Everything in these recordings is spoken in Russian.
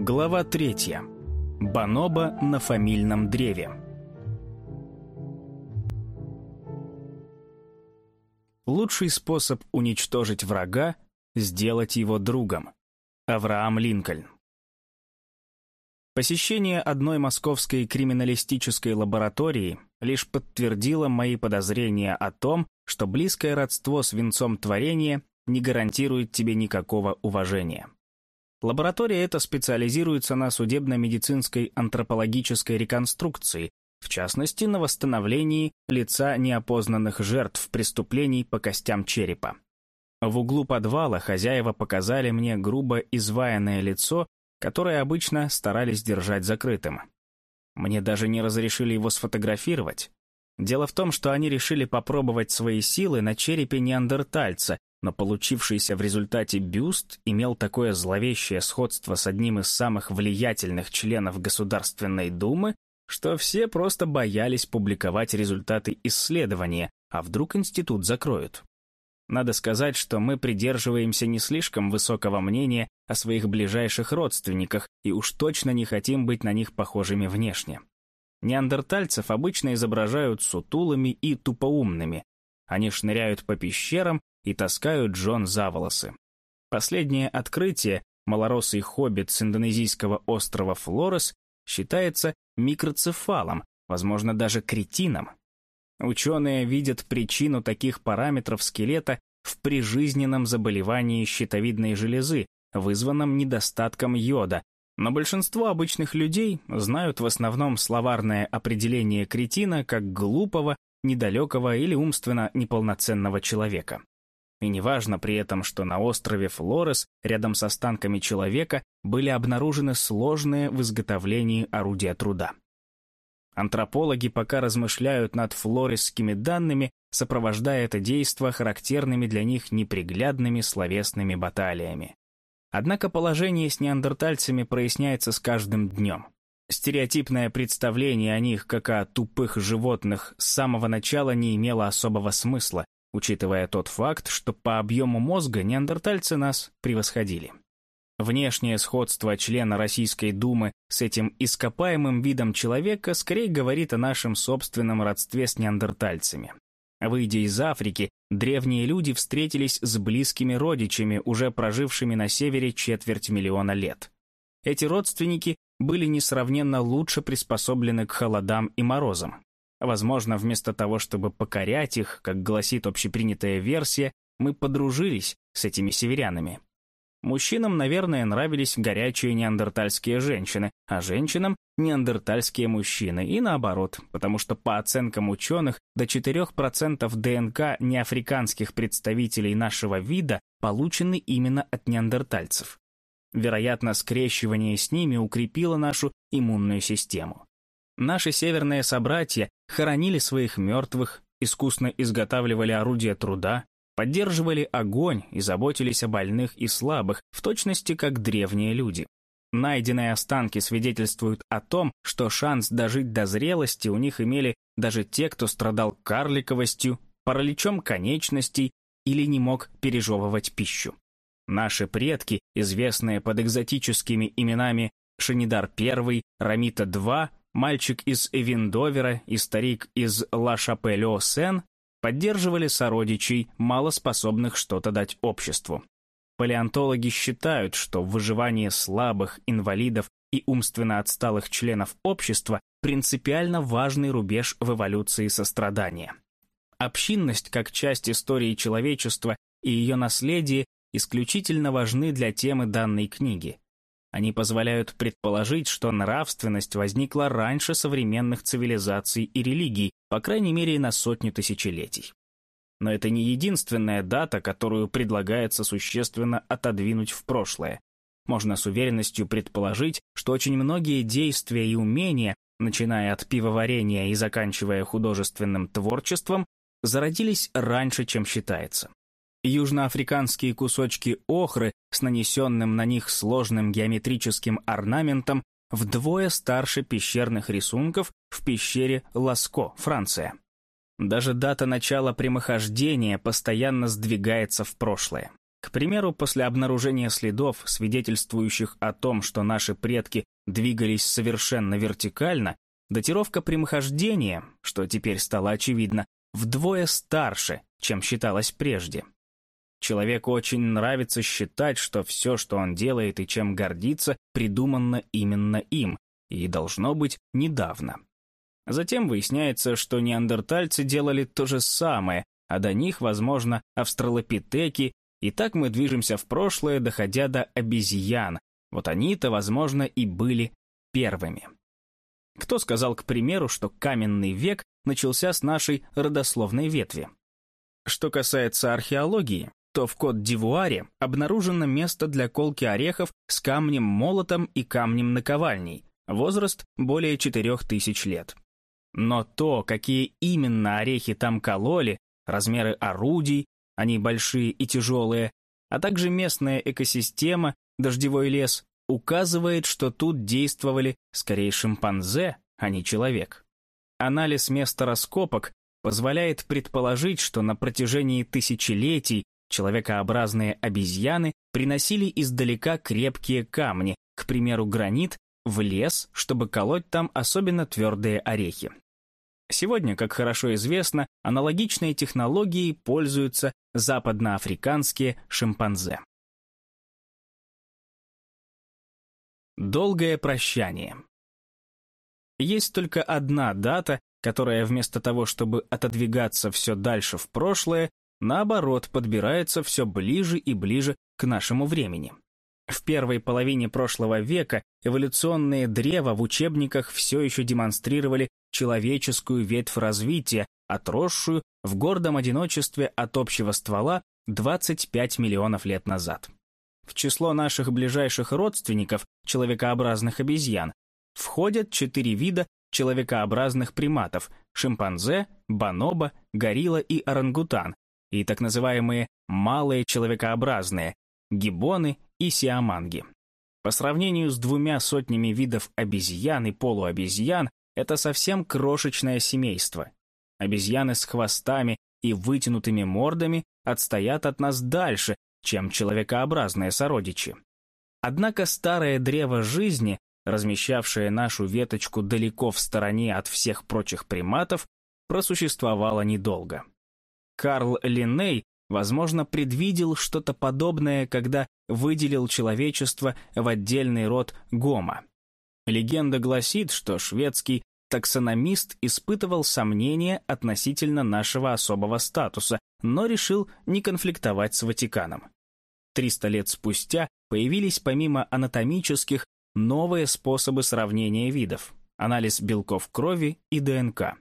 Глава третья. Баноба на фамильном древе. Лучший способ уничтожить врага – сделать его другом. Авраам Линкольн. Посещение одной московской криминалистической лаборатории лишь подтвердило мои подозрения о том, что близкое родство с венцом творения не гарантирует тебе никакого уважения. Лаборатория эта специализируется на судебно-медицинской антропологической реконструкции, в частности, на восстановлении лица неопознанных жертв преступлений по костям черепа. В углу подвала хозяева показали мне грубо изваянное лицо, которое обычно старались держать закрытым. Мне даже не разрешили его сфотографировать. Дело в том, что они решили попробовать свои силы на черепе неандертальца, но получившийся в результате бюст имел такое зловещее сходство с одним из самых влиятельных членов Государственной Думы, что все просто боялись публиковать результаты исследования, а вдруг институт закроют. Надо сказать, что мы придерживаемся не слишком высокого мнения о своих ближайших родственниках и уж точно не хотим быть на них похожими внешне. Неандертальцев обычно изображают сутулыми и тупоумными. Они шныряют по пещерам и таскают Джон за волосы. Последнее открытие, малоросый хоббит с индонезийского острова Флорес, считается микроцефалом, возможно, даже кретином. Ученые видят причину таких параметров скелета в прижизненном заболевании щитовидной железы, вызванном недостатком йода, но большинство обычных людей знают в основном словарное определение кретина как глупого, недалекого или умственно неполноценного человека. И неважно при этом, что на острове Флорес, рядом с останками человека, были обнаружены сложные в изготовлении орудия труда. Антропологи пока размышляют над флоресскими данными, сопровождая это действо характерными для них неприглядными словесными баталиями. Однако положение с неандертальцами проясняется с каждым днем. Стереотипное представление о них как о тупых животных с самого начала не имело особого смысла, учитывая тот факт, что по объему мозга неандертальцы нас превосходили. Внешнее сходство члена Российской Думы с этим ископаемым видом человека скорее говорит о нашем собственном родстве с неандертальцами. Выйдя из Африки, древние люди встретились с близкими родичами, уже прожившими на севере четверть миллиона лет. Эти родственники были несравненно лучше приспособлены к холодам и морозам. Возможно, вместо того, чтобы покорять их, как гласит общепринятая версия, мы подружились с этими северянами. Мужчинам, наверное, нравились горячие неандертальские женщины, а женщинам – неандертальские мужчины, и наоборот, потому что по оценкам ученых до 4% ДНК неафриканских представителей нашего вида получены именно от неандертальцев. Вероятно, скрещивание с ними укрепило нашу иммунную систему. Наши северные собратья хоронили своих мертвых, искусно изготавливали орудия труда, поддерживали огонь и заботились о больных и слабых, в точности как древние люди. Найденные останки свидетельствуют о том, что шанс дожить до зрелости у них имели даже те, кто страдал карликовостью, параличом конечностей или не мог пережевывать пищу. Наши предки, известные под экзотическими именами Шанидар I, Рамита II, мальчик из Эвиндовера и старик из Ла-Шапель-О-Сен, поддерживали сородичей, малоспособных что-то дать обществу. Палеонтологи считают, что выживание слабых, инвалидов и умственно отсталых членов общества принципиально важный рубеж в эволюции сострадания. Общинность как часть истории человечества и ее наследие исключительно важны для темы данной книги. Они позволяют предположить, что нравственность возникла раньше современных цивилизаций и религий, по крайней мере на сотню тысячелетий. Но это не единственная дата, которую предлагается существенно отодвинуть в прошлое. Можно с уверенностью предположить, что очень многие действия и умения, начиная от пивоварения и заканчивая художественным творчеством, зародились раньше, чем считается. Южноафриканские кусочки охры с нанесенным на них сложным геометрическим орнаментом вдвое старше пещерных рисунков в пещере Ласко, Франция. Даже дата начала прямохождения постоянно сдвигается в прошлое. К примеру, после обнаружения следов, свидетельствующих о том, что наши предки двигались совершенно вертикально, датировка прямохождения, что теперь стало очевидно, вдвое старше, чем считалось прежде. Человеку очень нравится считать, что все, что он делает и чем гордится, придумано именно им, и должно быть недавно. Затем выясняется, что неандертальцы делали то же самое, а до них, возможно, австралопитеки, и так мы движемся в прошлое, доходя до обезьян. Вот они-то, возможно, и были первыми. Кто сказал, к примеру, что каменный век начался с нашей родословной ветви? Что касается археологии, то в Кот-д'Ивуаре обнаружено место для колки орехов с камнем-молотом и камнем-наковальней, возраст более 4000 лет. Но то, какие именно орехи там кололи, размеры орудий, они большие и тяжелые, а также местная экосистема, дождевой лес, указывает, что тут действовали скорее шимпанзе, а не человек. Анализ места раскопок позволяет предположить, что на протяжении тысячелетий человекообразные обезьяны приносили издалека крепкие камни, к примеру, гранит, в лес, чтобы колоть там особенно твердые орехи. Сегодня, как хорошо известно, аналогичной технологией пользуются западноафриканские шимпанзе. Долгое прощание. Есть только одна дата, которая вместо того, чтобы отодвигаться все дальше в прошлое, наоборот, подбирается все ближе и ближе к нашему времени. В первой половине прошлого века эволюционные древа в учебниках все еще демонстрировали человеческую ветвь развития, отросшую в гордом одиночестве от общего ствола 25 миллионов лет назад. В число наших ближайших родственников, человекообразных обезьян, входят четыре вида человекообразных приматов – шимпанзе, бонобо, горилла и орангутан, и так называемые малые человекообразные – гибоны и сиаманги. По сравнению с двумя сотнями видов обезьян и полуобезьян, это совсем крошечное семейство. Обезьяны с хвостами и вытянутыми мордами отстоят от нас дальше, чем человекообразные сородичи. Однако старое древо жизни, размещавшее нашу веточку далеко в стороне от всех прочих приматов, просуществовало недолго. Карл Линней, возможно, предвидел что-то подобное, когда выделил человечество в отдельный род Гома. Легенда гласит, что шведский таксономист испытывал сомнения относительно нашего особого статуса, но решил не конфликтовать с Ватиканом. Триста лет спустя появились помимо анатомических новые способы сравнения видов, анализ белков крови и ДНК.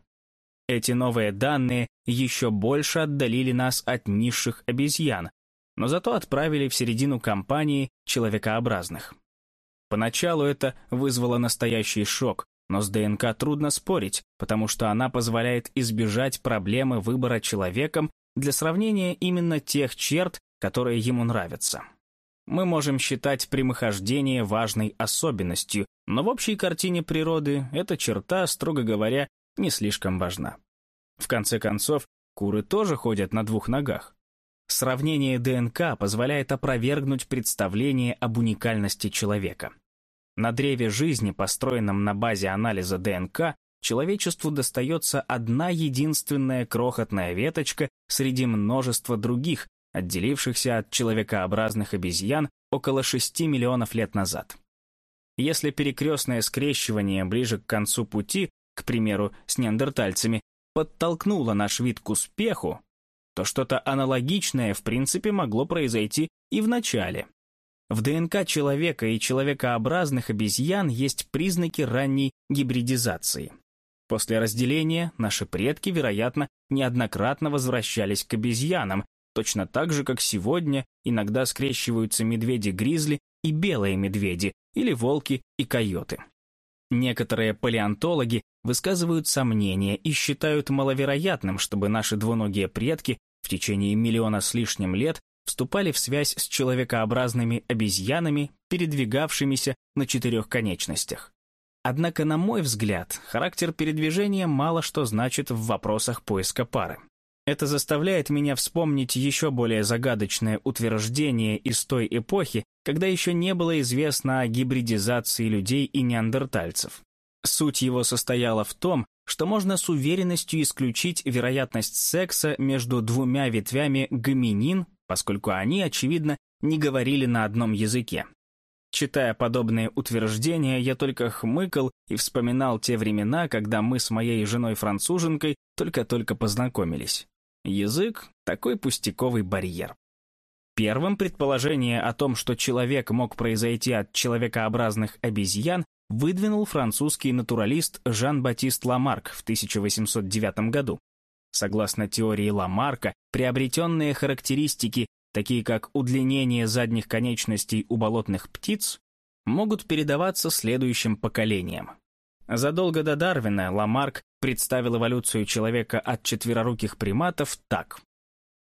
Эти новые данные еще больше отдалили нас от низших обезьян, но зато отправили в середину кампании человекообразных. Поначалу это вызвало настоящий шок, но с ДНК трудно спорить, потому что она позволяет избежать проблемы выбора человеком для сравнения именно тех черт, которые ему нравятся. Мы можем считать прямохождение важной особенностью, но в общей картине природы эта черта, строго говоря, не слишком важна. В конце концов, куры тоже ходят на двух ногах. Сравнение ДНК позволяет опровергнуть представление об уникальности человека. На древе жизни, построенном на базе анализа ДНК, человечеству достается одна единственная крохотная веточка среди множества других, отделившихся от человекообразных обезьян около 6 миллионов лет назад. Если перекрестное скрещивание ближе к концу пути, к примеру, с неандертальцами, подтолкнуло наш вид к успеху, то что-то аналогичное в принципе могло произойти и в начале. В ДНК человека и человекообразных обезьян есть признаки ранней гибридизации. После разделения наши предки, вероятно, неоднократно возвращались к обезьянам, точно так же, как сегодня иногда скрещиваются медведи-гризли и белые медведи, или волки и койоты. Некоторые палеонтологи высказывают сомнения и считают маловероятным, чтобы наши двуногие предки в течение миллиона с лишним лет вступали в связь с человекообразными обезьянами, передвигавшимися на четырех конечностях. Однако, на мой взгляд, характер передвижения мало что значит в вопросах поиска пары. Это заставляет меня вспомнить еще более загадочное утверждение из той эпохи, когда еще не было известно о гибридизации людей и неандертальцев. Суть его состояла в том, что можно с уверенностью исключить вероятность секса между двумя ветвями гоминин, поскольку они, очевидно, не говорили на одном языке. Читая подобные утверждения, я только хмыкал и вспоминал те времена, когда мы с моей женой-француженкой только-только познакомились. Язык — такой пустяковый барьер. Первым предположение о том, что человек мог произойти от человекообразных обезьян, выдвинул французский натуралист Жан-Батист Ламарк в 1809 году. Согласно теории Ламарка, приобретенные характеристики, такие как удлинение задних конечностей у болотных птиц, могут передаваться следующим поколениям. Задолго до Дарвина Ламарк представил эволюцию человека от четвероруких приматов так.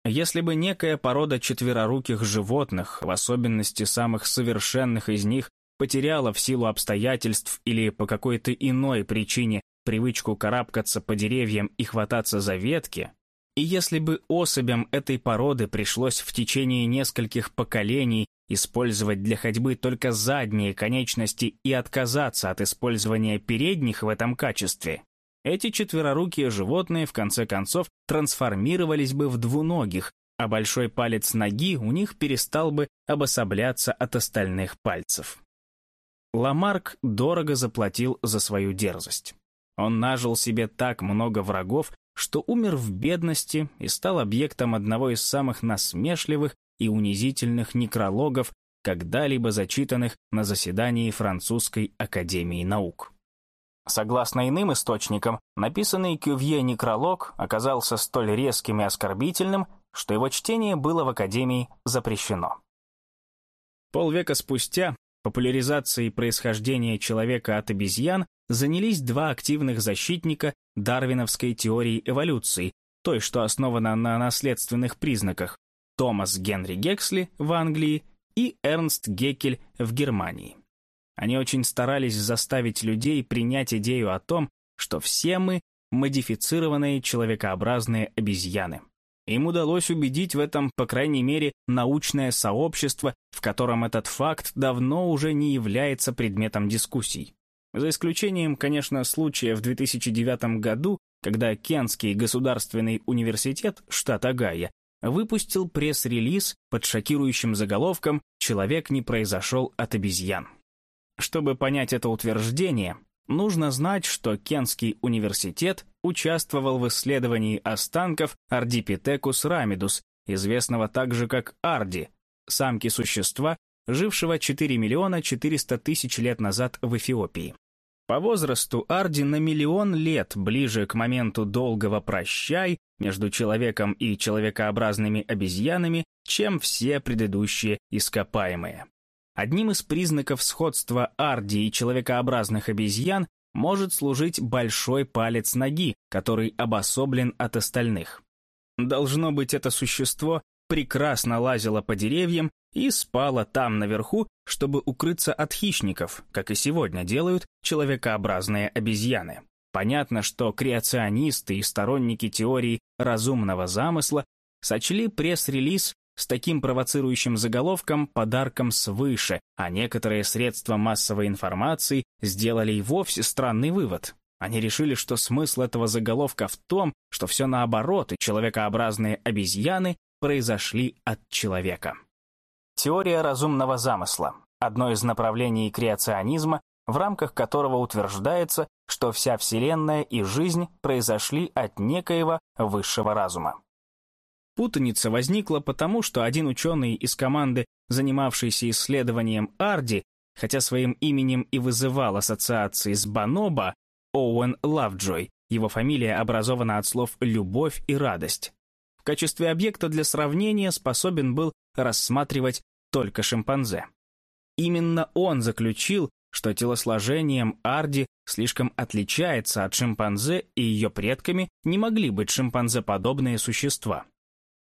Если бы некая порода четвероруких животных, в особенности самых совершенных из них, потеряла в силу обстоятельств или по какой-то иной причине привычку карабкаться по деревьям и хвататься за ветки, и если бы особям этой породы пришлось в течение нескольких поколений использовать для ходьбы только задние конечности и отказаться от использования передних в этом качестве, эти четверорукие животные в конце концов трансформировались бы в двуногих, а большой палец ноги у них перестал бы обособляться от остальных пальцев. Ламарк дорого заплатил за свою дерзость. Он нажил себе так много врагов, что умер в бедности и стал объектом одного из самых насмешливых и унизительных некрологов, когда-либо зачитанных на заседании Французской академии наук. Согласно иным источникам, написанный Кювье некролог оказался столь резким и оскорбительным, что его чтение было в Академии запрещено. Полвека спустя популяризацией происхождения человека от обезьян занялись два активных защитника дарвиновской теории эволюции, той, что основана на наследственных признаках, Томас Генри Гексли в Англии и Эрнст Геккель в Германии. Они очень старались заставить людей принять идею о том, что все мы модифицированные человекообразные обезьяны. Им удалось убедить в этом, по крайней мере, научное сообщество, в котором этот факт давно уже не является предметом дискуссий. За исключением, конечно, случая в 2009 году, когда Кентский государственный университет штата Огайо выпустил пресс-релиз под шокирующим заголовком «Человек не произошел от обезьян». Чтобы понять это утверждение, нужно знать, что Кентский университет участвовал в исследовании останков Ardipithecus ramidus, известного также как Арди, самки существа, жившего 4 миллиона 400 тысяч лет назад в Эфиопии. По возрасту Арди на миллион лет ближе к моменту долгого «прощай» между человеком и человекообразными обезьянами, чем все предыдущие ископаемые. Одним из признаков сходства Арди и человекообразных обезьян может служить большой палец ноги, который обособлен от остальных. Должно быть, это существо прекрасно лазило по деревьям и спало там наверху, чтобы укрыться от хищников, как и сегодня делают человекообразные обезьяны. Понятно, что креационисты и сторонники теории разумного замысла сочли пресс-релиз с таким провоцирующим заголовком подарком свыше, а некоторые средства массовой информации сделали и вовсе странный вывод. Они решили, что смысл этого заголовка в том, что все наоборот, и человекообразные обезьяны произошли от человека. Теория разумного замысла – одно из направлений креационизма, в рамках которого утверждается, что вся Вселенная и жизнь произошли от некоего высшего разума. Путаница возникла потому, что один ученый из команды, занимавшийся исследованием Арди, хотя своим именем и вызывал ассоциации с Баноба, Оуэн Лавджой, его фамилия образована от слов «любовь» и «радость». В качестве объекта для сравнения способен был рассматривать только шимпанзе. Именно он заключил, что телосложением Арди слишком отличается от шимпанзе, и ее предками не могли быть шимпанзеподобные существа.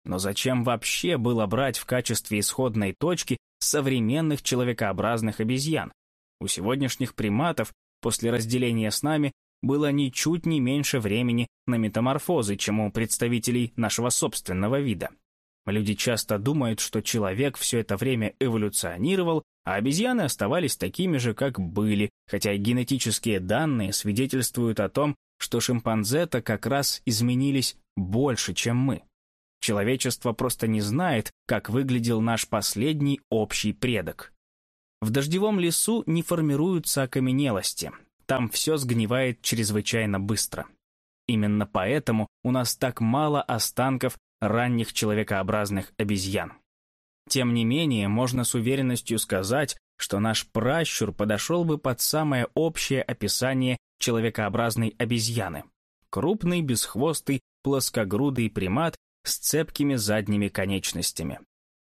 Но зачем вообще было брать в качестве исходной точки современных человекообразных обезьян? У сегодняшних приматов после разделения с нами было ничуть не меньше времени на метаморфозы, чем у представителей нашего собственного вида. Люди часто думают, что человек все это время эволюционировал, а обезьяны оставались такими же, как были, хотя генетические данные свидетельствуют о том, что шимпанзе-то как раз изменились больше, чем мы. Человечество просто не знает, как выглядел наш последний общий предок. В дождевом лесу не формируются окаменелости, там все сгнивает чрезвычайно быстро. Именно поэтому у нас так мало останков ранних человекообразных обезьян. Тем не менее, можно с уверенностью сказать, что наш пращур подошел бы под самое общее описание человекообразной обезьяны. Крупный, бесхвостый, плоскогрудый примат с цепкими задними конечностями.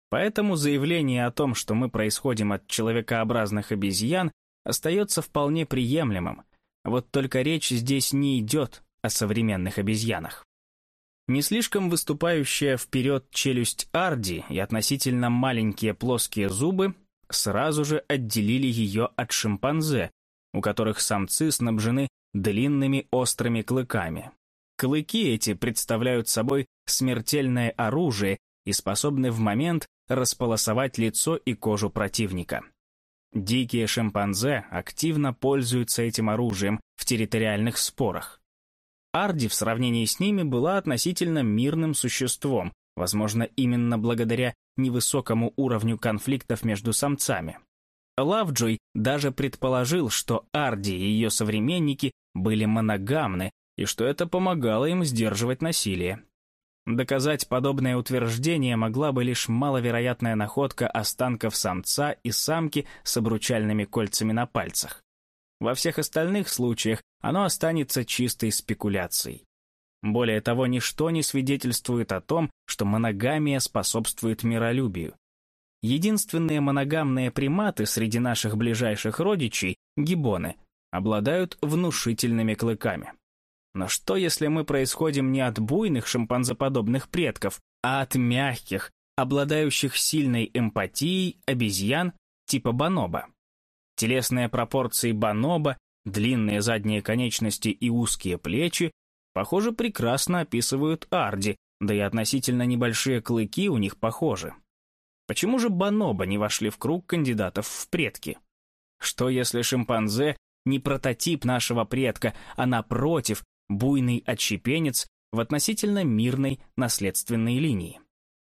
Поэтому заявление о том, что мы происходим от человекообразных обезьян, остается вполне приемлемым. Вот только речь здесь не идет о современных обезьянах. Не слишком выступающая вперед челюсть Арди и относительно маленькие плоские зубы сразу же отделили ее от шимпанзе, у которых самцы снабжены длинными острыми клыками. Клыки эти представляют собой смертельное оружие и способны в момент располосовать лицо и кожу противника. Дикие шимпанзе активно пользуются этим оружием в территориальных спорах. Арди в сравнении с ними была относительно мирным существом, возможно, именно благодаря невысокому уровню конфликтов между самцами. Лавджой даже предположил, что Арди и ее современники были моногамны, и что это помогало им сдерживать насилие. Доказать подобное утверждение могла бы лишь маловероятная находка останков самца и самки с обручальными кольцами на пальцах. Во всех остальных случаях оно останется чистой спекуляцией. Более того, ничто не свидетельствует о том, что моногамия способствует миролюбию. Единственные моногамные приматы среди наших ближайших родичей, гибоны, обладают внушительными клыками. Но что, если мы происходим не от буйных шимпанзоподобных предков, а от мягких, обладающих сильной эмпатией обезьян типа бонобо? Телесные пропорции бонобо, длинные задние конечности и узкие плечи, похоже, прекрасно описывают Арди, да и относительно небольшие клыки у них похожи. Почему же бонобо не вошли в круг кандидатов в предки? Что если шимпанзе не прототип нашего предка, а напротив, буйный отщепенец в относительно мирной наследственной линии.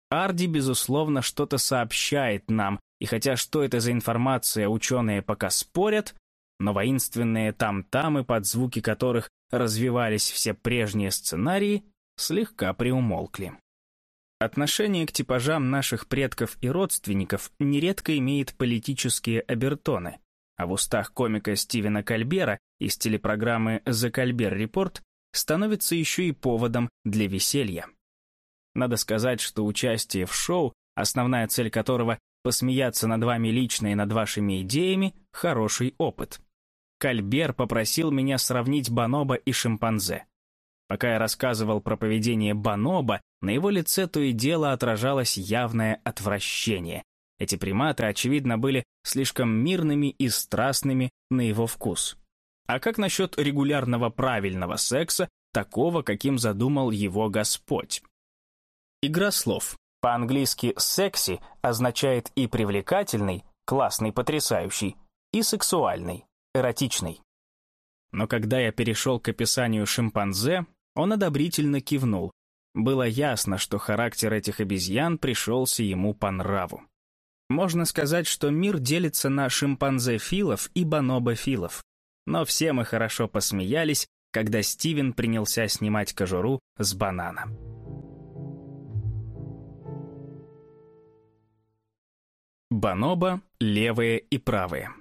Арди, безусловно, что-то сообщает нам, и хотя что это за информация, ученые пока спорят, но воинственные там-тамы, под звуки которых развивались все прежние сценарии, слегка приумолкли. Отношение к типажам наших предков и родственников нередко имеет политические обертоны, а в устах комика Стивена Кальбера из телепрограммы «The Кальбер Report становится еще и поводом для веселья. Надо сказать, что участие в шоу, основная цель которого — посмеяться над вами лично и над вашими идеями, хороший опыт. Кальбер попросил меня сравнить бонобо и шимпанзе. Пока я рассказывал про поведение бонобо, на его лице то и дело отражалось явное отвращение. Эти приматы, очевидно, были слишком мирными и страстными на его вкус. А как насчет регулярного правильного секса, такого, каким задумал его Господь? Игра слов. По-английски «секси» означает и привлекательный, классный, потрясающий, и сексуальный, эротичный. Но когда я перешел к описанию шимпанзе, он одобрительно кивнул. Было ясно, что характер этих обезьян пришелся ему по нраву. Можно сказать, что мир делится на шимпанзе-филов и бонобо-филов но все мы хорошо посмеялись, когда Стивен принялся снимать кожуру с банана. Бонобо левые и правые.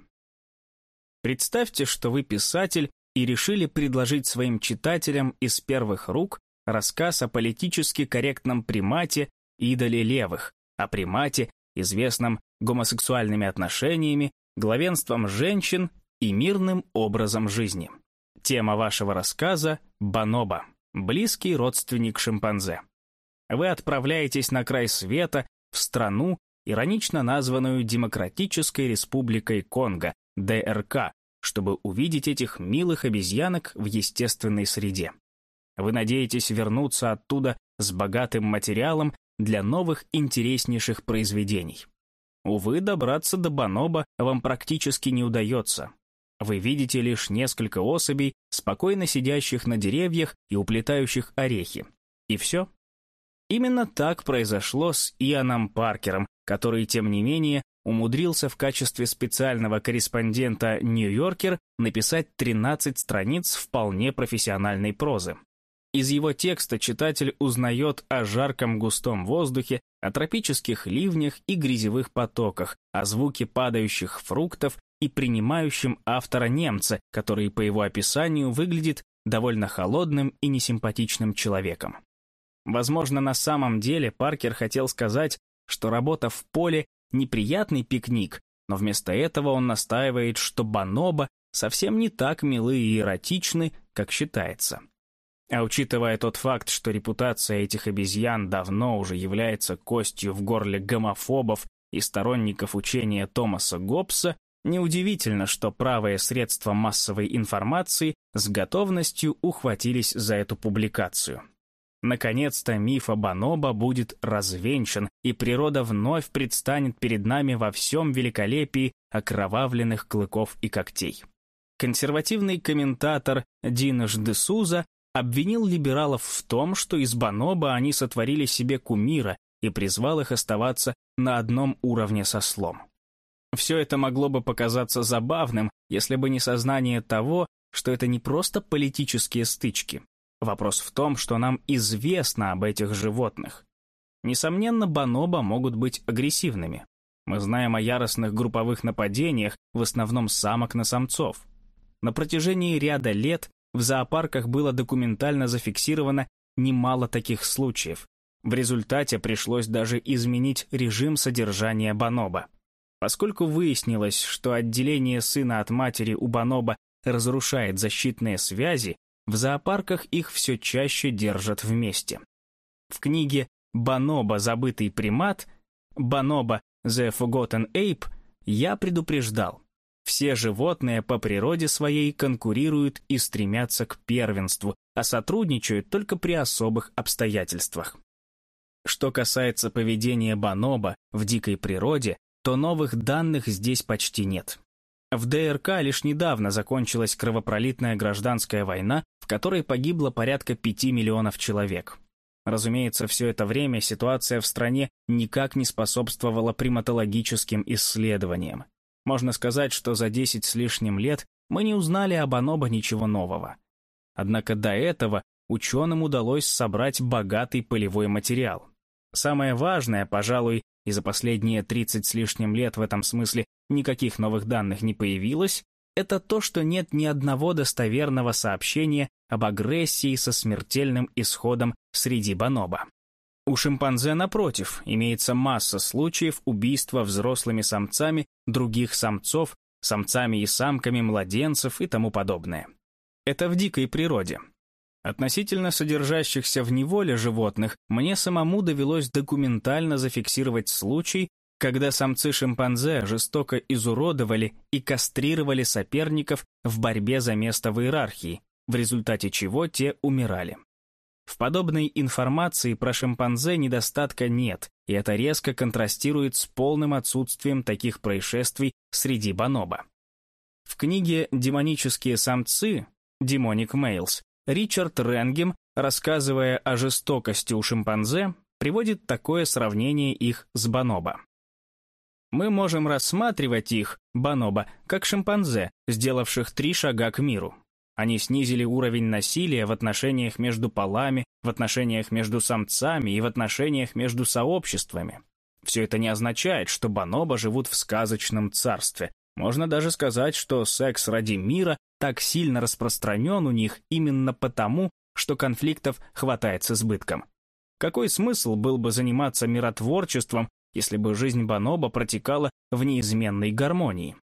Представьте, что вы писатель и решили предложить своим читателям из первых рук рассказ о политически корректном примате идоле левых, о примате, известном гомосексуальными отношениями, главенством женщин и мирным образом жизни. Тема вашего рассказа – бонобо, близкий родственник шимпанзе. Вы отправляетесь на край света, в страну, иронично названную Демократической Республикой Конго, ДРК, чтобы увидеть этих милых обезьянок в естественной среде. Вы надеетесь вернуться оттуда с богатым материалом для новых интереснейших произведений. Увы, добраться до Баноба вам практически не удается. Вы видите лишь несколько особей, спокойно сидящих на деревьях и уплетающих орехи. И все. Именно так произошло с Ианом Паркером, который, тем не менее, умудрился в качестве специального корреспондента «Нью-Йоркер» написать 13 страниц вполне профессиональной прозы. Из его текста читатель узнает о жарком густом воздухе, о тропических ливнях и грязевых потоках, о звуке падающих фруктов и принимающем автора немца, который по его описанию выглядит довольно холодным и несимпатичным человеком. Возможно, на самом деле Паркер хотел сказать, что работа в поле – неприятный пикник, но вместо этого он настаивает, что бонобо совсем не так милы и эротичны, как считается. А учитывая тот факт, что репутация этих обезьян давно уже является костью в горле гомофобов и сторонников учения Томаса Гоббса, неудивительно, что правые средства массовой информации с готовностью ухватились за эту публикацию. Наконец-то миф о Баноба будет развенчан, и природа вновь предстанет перед нами во всем великолепии окровавленных клыков и когтей. Консервативный комментатор Динош де Суза обвинил либералов в том, что из Баноба они сотворили себе кумира и призвал их оставаться на одном уровне со слом. Все это могло бы показаться забавным, если бы не сознание того, что это не просто политические стычки. Вопрос в том, что нам известно об этих животных. Несомненно, бонобо могут быть агрессивными. Мы знаем о яростных групповых нападениях, в основном самок на самцов. На протяжении ряда лет в зоопарках было документально зафиксировано немало таких случаев. В результате пришлось даже изменить режим содержания бонобо. Поскольку выяснилось, что отделение сына от матери у бонобо разрушает защитные связи, в зоопарках их все чаще держат вместе. В книге «Бонобо. Забытый примат» «Бонобо. The Forgotten Ape» я предупреждал, все животные по природе своей конкурируют и стремятся к первенству, а сотрудничают только при особых обстоятельствах. Что касается поведения бонобо в дикой природе, то новых данных здесь почти нет. В ДРК лишь недавно закончилась кровопролитная гражданская война, в которой погибло порядка 5 миллионов человек. Разумеется, все это время ситуация в стране никак не способствовала приматологическим исследованиям. Можно сказать, что за 10 с лишним лет мы не узнали об Анобо ничего нового. Однако до этого ученым удалось собрать богатый полевой материал. Самое важное, пожалуй, и за последние 30 с лишним лет в этом смысле никаких новых данных не появилось, это то, что нет ни одного достоверного сообщения об агрессии со смертельным исходом среди бонобо. У шимпанзе, напротив, имеется масса случаев убийства взрослыми самцами других самцов, самцами и самками младенцев и тому подобное. Это в дикой природе. Относительно содержащихся в неволе животных, мне самому довелось документально зафиксировать случай, когда самцы шимпанзе жестоко изуродовали и кастрировали соперников в борьбе за место в иерархии, в результате чего те умирали. В подобной информации про шимпанзе недостатка нет, и это резко контрастирует с полным отсутствием таких происшествий среди бонобо. В книге «Демонические самцы» «Demonic Males» Ричард Ренгем, рассказывая о жестокости у шимпанзе, приводит такое сравнение их с бонобо. Мы можем рассматривать их, бонобо, как шимпанзе, сделавших три шага к миру. Они снизили уровень насилия в отношениях между полами, в отношениях между самцами и в отношениях между сообществами. Все это не означает, что бонобо живут в сказочном царстве. Можно даже сказать, что секс ради мира так сильно распространен у них именно потому, что конфликтов хватает с избытком. Какой смысл был бы заниматься миротворчеством, если бы жизнь бонобо протекала в неизменной гармонии?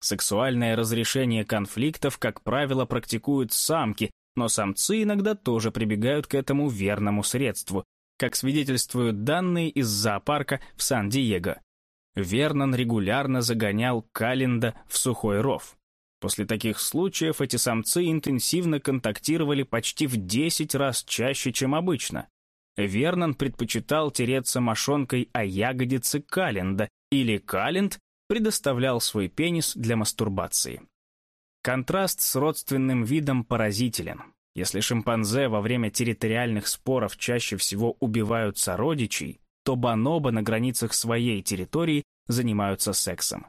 Сексуальное разрешение конфликтов, как правило, практикуют самки, но самцы иногда тоже прибегают к этому верному средству, как свидетельствуют данные из зоопарка в Сан-Диего. Вернон регулярно загонял Калинда в сухой ров. После таких случаев эти самцы интенсивно контактировали почти в 10 раз чаще, чем обычно. Вернон предпочитал тереться мошонкой о ягодицы календа, или календ предоставлял свой пенис для мастурбации. Контраст с родственным видом поразителен. Если шимпанзе во время территориальных споров чаще всего убивают сородичей, то бонобо на границах своей территории занимаются сексом.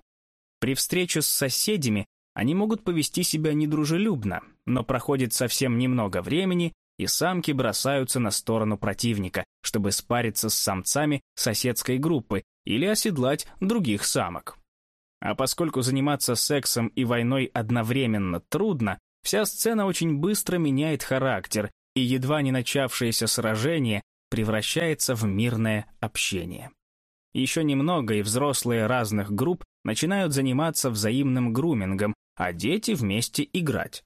При встрече с соседями они могут повести себя недружелюбно, но проходит совсем немного времени, и самки бросаются на сторону противника, чтобы спариться с самцами соседской группы или оседлать других самок. А поскольку заниматься сексом и войной одновременно трудно, вся сцена очень быстро меняет характер, и едва не начавшееся сражение превращается в мирное общение. Еще немного, и взрослые разных групп начинают заниматься взаимным грумингом, а дети вместе играть.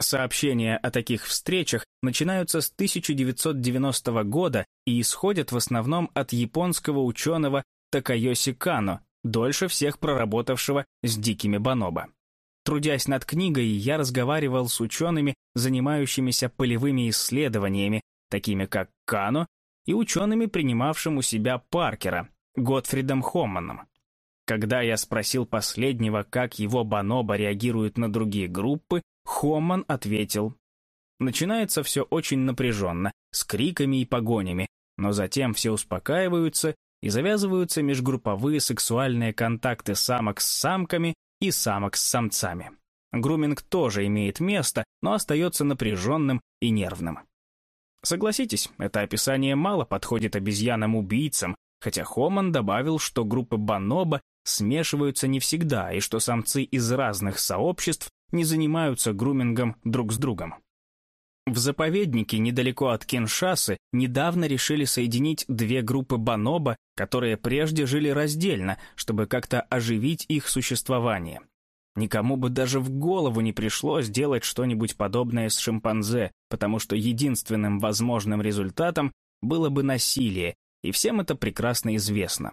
Сообщения о таких встречах начинаются с 1990 года и исходят в основном от японского ученого Такайоси Кано, дольше всех проработавшего с дикими бонобо. Трудясь над книгой, я разговаривал с учеными, занимающимися полевыми исследованиями, такими как Кано, и учеными, принимавшим у себя Паркера, Готфридом Хомманом. Когда я спросил последнего, как его бонобо реагирует на другие группы, Хомман ответил. Начинается все очень напряженно, с криками и погонями, но затем все успокаиваются и завязываются межгрупповые сексуальные контакты самок с самками и самок с самцами. Груминг тоже имеет место, но остается напряженным и нервным. Согласитесь, это описание мало подходит обезьянам-убийцам, хотя Хоман добавил, что группы Баноба смешиваются не всегда и что самцы из разных сообществ не занимаются грумингом друг с другом. В заповеднике недалеко от Киншасы недавно решили соединить две группы бонобо, которые прежде жили раздельно, чтобы как-то оживить их существование. Никому бы даже в голову не пришло сделать что-нибудь подобное с шимпанзе, потому что единственным возможным результатом было бы насилие, и всем это прекрасно известно.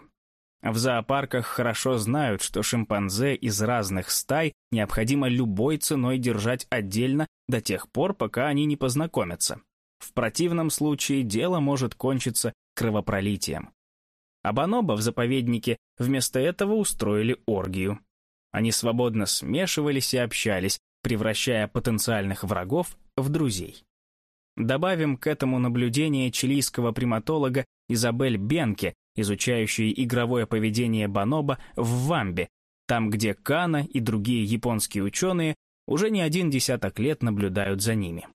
В зоопарках хорошо знают, что шимпанзе из разных стай необходимо любой ценой держать отдельно до тех пор, пока они не познакомятся. В противном случае дело может кончиться кровопролитием. А бонобо в заповеднике вместо этого устроили оргию. Они свободно смешивались и общались, превращая потенциальных врагов в друзей. Добавим к этому наблюдение чилийского приматолога Изабель Бенке, изучающие игровое поведение бонобо в Вамбе, там, где Кана и другие японские ученые уже не один десяток лет наблюдают за ними.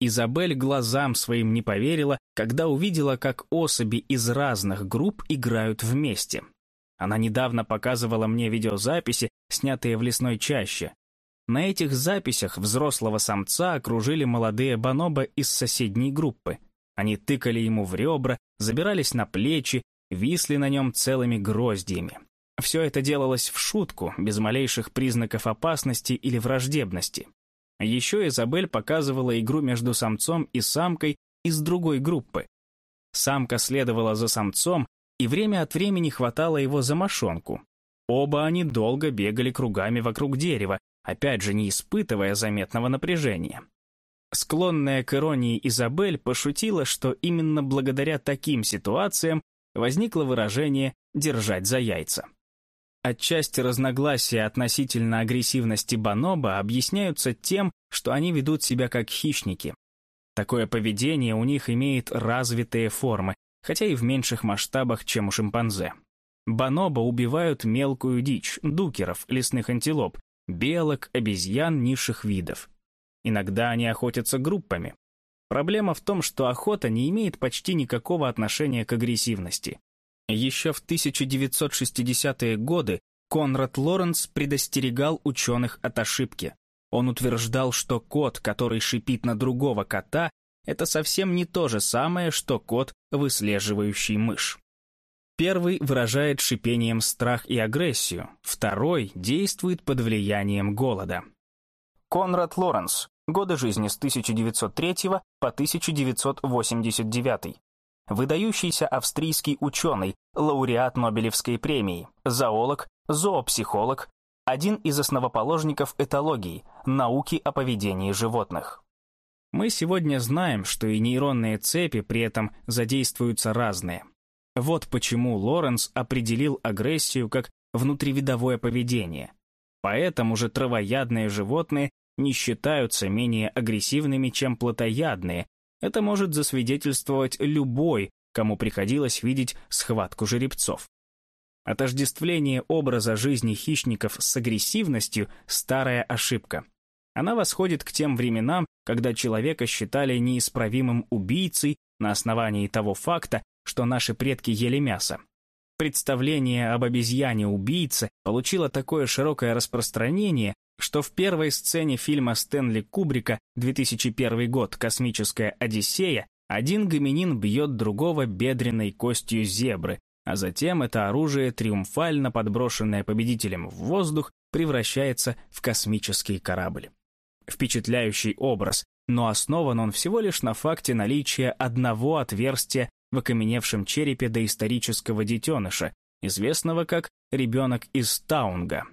Изабель глазам своим не поверила, когда увидела, как особи из разных групп играют вместе. Она недавно показывала мне видеозаписи, снятые в лесной чаще. На этих записях взрослого самца окружили молодые бонобо из соседней группы. Они тыкали ему в ребра, забирались на плечи, висли на нем целыми гроздьями. Все это делалось в шутку, без малейших признаков опасности или враждебности. Еще Изабель показывала игру между самцом и самкой из другой группы. Самка следовала за самцом, и время от времени хватала его за мошонку. Оба они долго бегали кругами вокруг дерева, опять же не испытывая заметного напряжения. Склонная к иронии Изабель пошутила, что именно благодаря таким ситуациям возникло выражение «держать за яйца». Отчасти разногласия относительно агрессивности бонобо объясняются тем, что они ведут себя как хищники. Такое поведение у них имеет развитые формы, хотя и в меньших масштабах, чем у шимпанзе. Бонобо убивают мелкую дичь, дукеров, лесных антилоп, белок, обезьян низших видов. Иногда они охотятся группами. Проблема в том, что охота не имеет почти никакого отношения к агрессивности. Еще в 1960-е годы Конрад Лоренс предостерегал ученых от ошибки. Он утверждал, что кот, который шипит на другого кота, это совсем не то же самое, что кот, выслеживающий мышь. Первый выражает шипением страх и агрессию, второй действует под влиянием голода. Конрад Лоренс. Годы жизни с 1903 по 1989 выдающийся австрийский ученый, лауреат Нобелевской премии, зоолог, зоопсихолог, один из основоположников этологии, науки о поведении животных. Мы сегодня знаем, что и нейронные цепи при этом задействуются разные. Вот почему Лоренс определил агрессию как внутривидовое поведение. Поэтому же травоядные животные не считаются менее агрессивными, чем плотоядные. Это может засвидетельствовать любой, кому приходилось видеть схватку жеребцов. Отождествление образа жизни хищников с агрессивностью – старая ошибка. Она восходит к тем временам, когда человека считали неисправимым убийцей на основании того факта, что наши предки ели мясо. Представление об обезьяне-убийце получило такое широкое распространение, что в первой сцене фильма Стэнли Кубрика 2001 год «Космическая Одиссея» один гоминин бьет другого бедренной костью зебры, а затем это оружие, триумфально подброшенное победителем в воздух, превращается в космический корабль. Впечатляющий образ, но основан он всего лишь на факте наличия одного отверстия в окаменевшем черепе доисторического детеныша, известного как «ребенок из Таунга».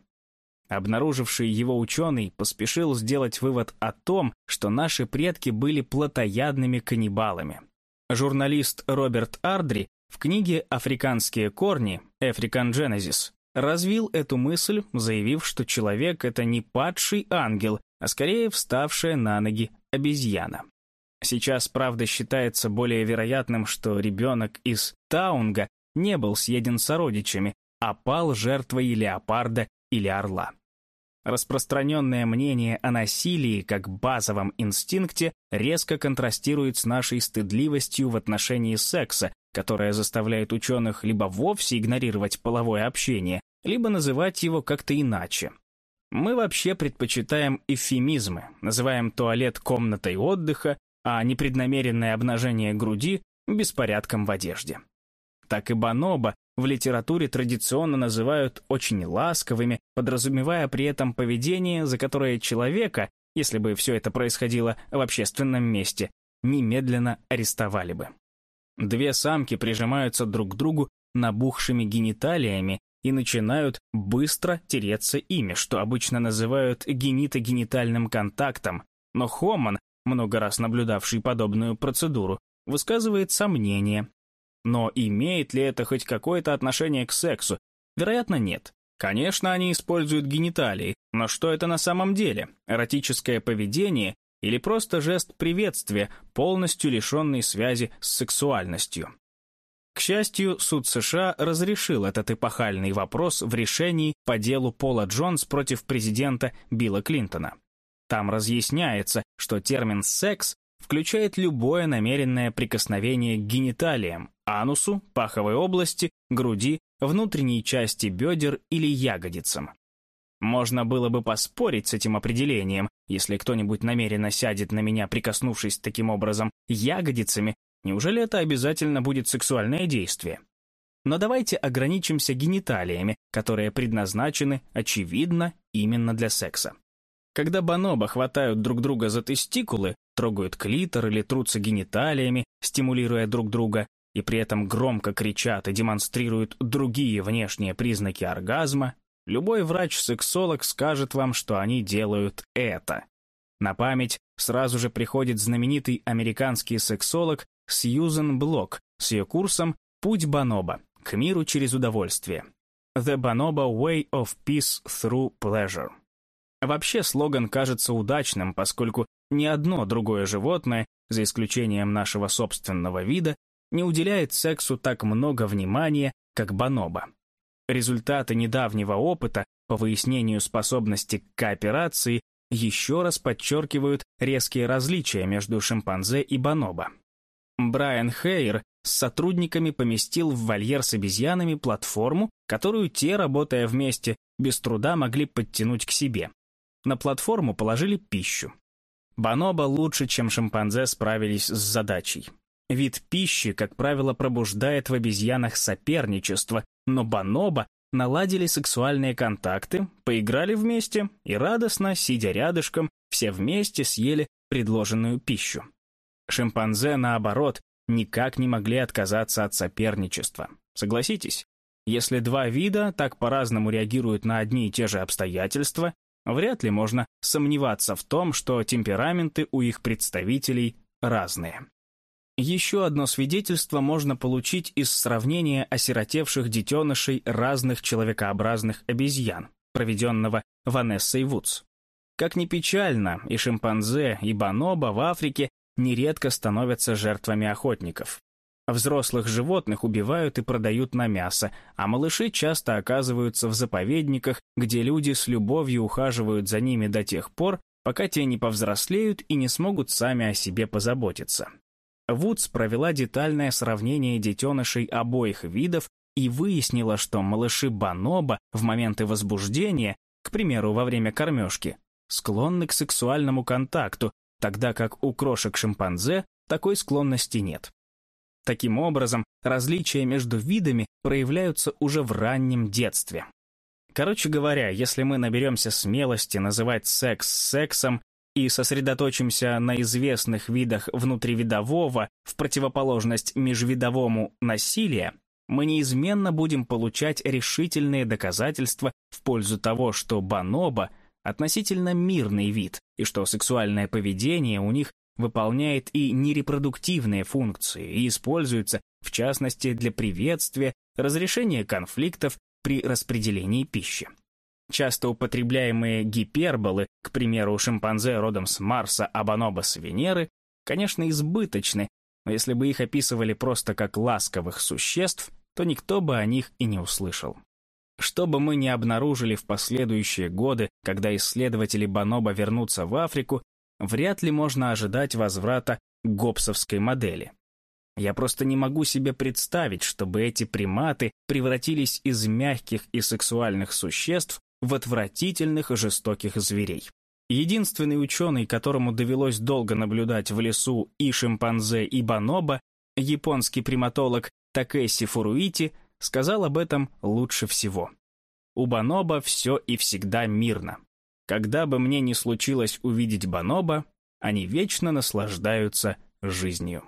Обнаруживший его ученый поспешил сделать вывод о том, что наши предки были плотоядными каннибалами. Журналист Роберт Ардри в книге «Африканские корни» African Genesis развил эту мысль, заявив, что человек — это не падший ангел, а скорее вставшая на ноги обезьяна. Сейчас, правда, считается более вероятным, что ребенок из Таунга не был съеден сородичами, а пал жертвой леопарда или орла. Распространенное мнение о насилии как базовом инстинкте резко контрастирует с нашей стыдливостью в отношении секса, которая заставляет ученых либо вовсе игнорировать половое общение, либо называть его как-то иначе. Мы вообще предпочитаем эвфемизмы, называем туалет комнатой отдыха, а непреднамеренное обнажение груди – беспорядком в одежде. Так и бонобо в литературе традиционно называют очень ласковыми, подразумевая при этом поведение, за которое человека, если бы все это происходило в общественном месте, немедленно арестовали бы. Две самки прижимаются друг к другу набухшими гениталиями и начинают быстро тереться ими, что обычно называют генитогенитальным контактом, но Хоман, много раз наблюдавший подобную процедуру, высказывает сомнение. Но имеет ли это хоть какое-то отношение к сексу? Вероятно, нет. Конечно, они используют гениталии, но что это на самом деле? Эротическое поведение или просто жест приветствия, полностью лишенный связи с сексуальностью. К счастью, суд США разрешил этот эпохальный вопрос в решении по делу Пола Джонс против президента Билла Клинтона. Там разъясняется, что термин «секс» включает любое намеренное прикосновение к гениталиям, анусу, паховой области, груди, внутренней части бедер или ягодицам. Можно было бы поспорить с этим определением, если кто-нибудь намеренно сядет на меня, прикоснувшись таким образом ягодицами, неужели это обязательно будет сексуальное действие? Но давайте ограничимся гениталиями, которые предназначены, очевидно, именно для секса. Когда бонобо хватают друг друга за тестикулы, трогают клитор или трутся гениталиями, стимулируя друг друга, и при этом громко кричат и демонстрируют другие внешние признаки оргазма, Любой врач-сексолог скажет вам, что они делают это. На память сразу же приходит знаменитый американский сексолог Сьюзен Блок с ее курсом «Путь Баноба. К миру через удовольствие». The Bonobo Way of Peace Through Pleasure. Вообще слоган кажется удачным, поскольку ни одно другое животное, за исключением нашего собственного вида, не уделяет сексу так много внимания, как бонобо. Результаты недавнего опыта по выяснению способности к кооперации еще раз подчеркивают резкие различия между шимпанзе и бонобо. Брайан Хейер с сотрудниками поместил в вольер с обезьянами платформу, которую те, работая вместе, без труда могли подтянуть к себе. На платформу положили пищу. Бонобо лучше, чем шимпанзе справились с задачей. Вид пищи, как правило, пробуждает в обезьянах соперничество, но Баноба наладили сексуальные контакты, поиграли вместе и радостно, сидя рядышком, все вместе съели предложенную пищу. Шимпанзе, наоборот, никак не могли отказаться от соперничества. Согласитесь? Если два вида так по-разному реагируют на одни и те же обстоятельства, вряд ли можно сомневаться в том, что темпераменты у их представителей разные. Еще одно свидетельство можно получить из сравнения осиротевших детенышей разных человекообразных обезьян, проведенного Ванессой Вудс. Как ни печально, и шимпанзе, и бонобо в Африке нередко становятся жертвами охотников. Взрослых животных убивают и продают на мясо, а малыши часто оказываются в заповедниках, где люди с любовью ухаживают за ними до тех пор, пока те не повзрослеют и не смогут сами о себе позаботиться. Вудс провела детальное сравнение детенышей обоих видов и выяснила, что малыши бонобо в моменты возбуждения, к примеру, во время кормежки, склонны к сексуальному контакту, тогда как у крошек-шимпанзе такой склонности нет. Таким образом, различия между видами проявляются уже в раннем детстве. Короче говоря, если мы наберемся смелости называть секс сексом и сосредоточимся на известных видах внутривидового в противоположность межвидовому насилия, мы неизменно будем получать решительные доказательства в пользу того, что бонобо – относительно мирный вид, и что сексуальное поведение у них выполняет и нерепродуктивные функции и используется, в частности, для приветствия, разрешения конфликтов при распределении пищи. Часто употребляемые гиперболы, к примеру, шимпанзе родом с Марса, а бонобо с Венеры, конечно, избыточны, но если бы их описывали просто как ласковых существ, то никто бы о них и не услышал. Что бы мы ни обнаружили в последующие годы, когда исследователи Бонобо вернутся в Африку, вряд ли можно ожидать возврата к модели. Я просто не могу себе представить, чтобы эти приматы превратились из мягких и сексуальных существ в отвратительных и жестоких зверей. Единственный ученый, которому довелось долго наблюдать в лесу и шимпанзе, и бонобо, японский приматолог Такеси Фуруити, сказал об этом лучше всего. У бонобо все и всегда мирно. Когда бы мне ни случилось увидеть бонобо, они вечно наслаждаются жизнью.